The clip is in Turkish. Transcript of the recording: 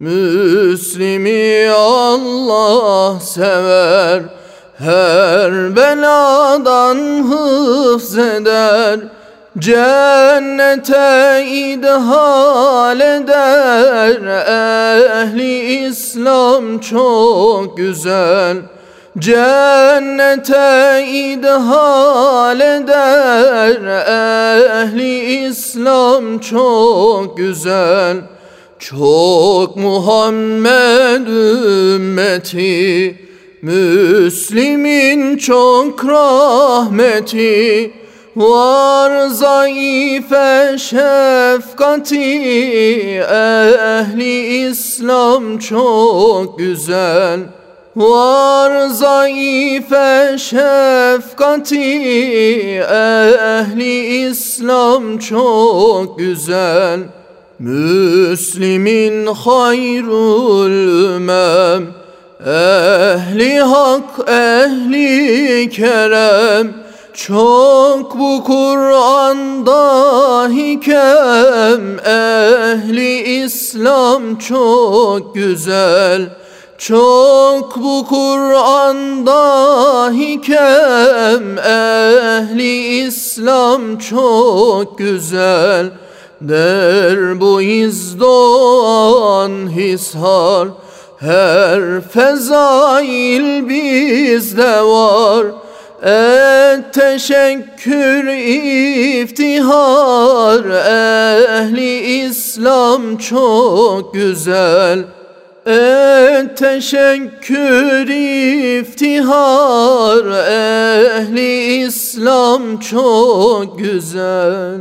Müslimi Allah sever, her beladan hıfz eder, cennete idhal eder, ehli İslam çok güzel. Cennete idhal eder, ehli İslam çok güzel. Çok Muhammed ümmeti Müslimin çok rahmeti Var zayıfe şefkati Ehli İslam çok güzel. Var zayıfe şefkati Ehli İslam çok güzel Müslimin hayrul ümem Ehli hak, ehli kerem. Çok bu Kur'an'da hikem Ehli İslam çok güzel. Çok bu Kur'an'da hikem Ehli İslam çok güzel Der bu izdoğan hishar Her fezail bizde var. Et teşekkür iftihar Ehli İslam çok güzel. Et teşekkür iftihar Ehli İslam çok güzel